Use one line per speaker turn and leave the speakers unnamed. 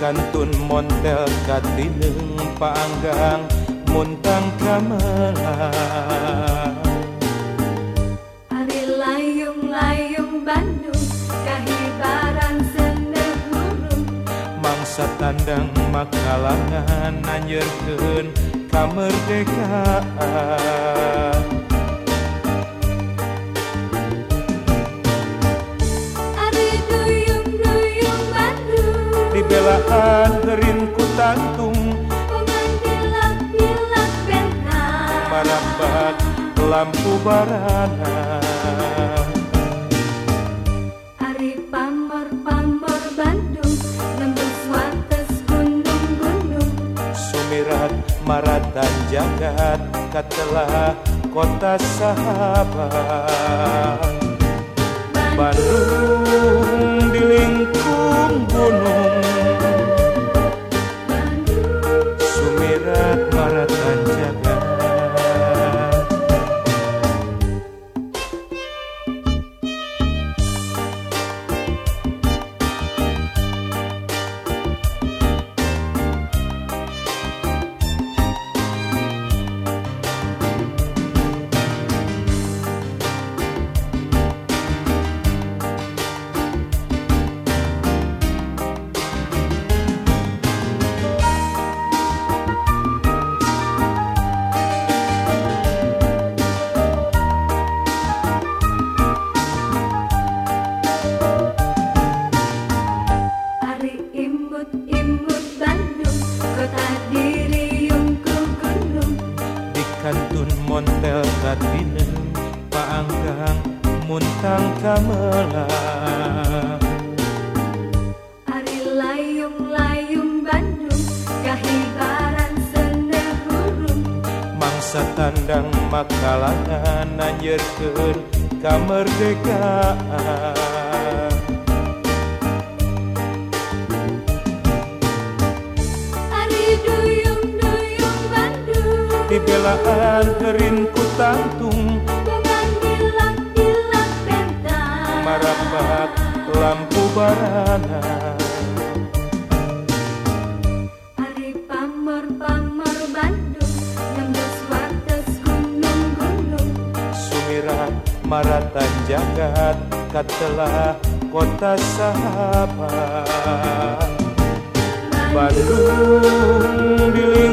kantun montel katineng panggang muntang gamelan
Ari layung-layung Bandung kahibaran sendeh burung
mangsa tandang makalangan nanyeurkeun kamerdekaan marambat lampu barana.
Ari pamor-pamor Bandung nembus wates gunung-gunung.
Sumirat maratan jagat katelah kota sahabat. Bandung montel katinen paanggang muntang kamelang
Ari layung-layung Bandung kahibaran sendeh burung
mangsa tandang makalangan nanyeurkeun kamerdekaan
Bandung
dibelaan gerin ku tantung.
Bungan dilak-dilak bentang
marapat lampu barana.
Ari pamor-pamor Bandung nembus wates gunung-gunung.
Sumirat maratan jagat katelah kota sahabat Bandung. Dilingkung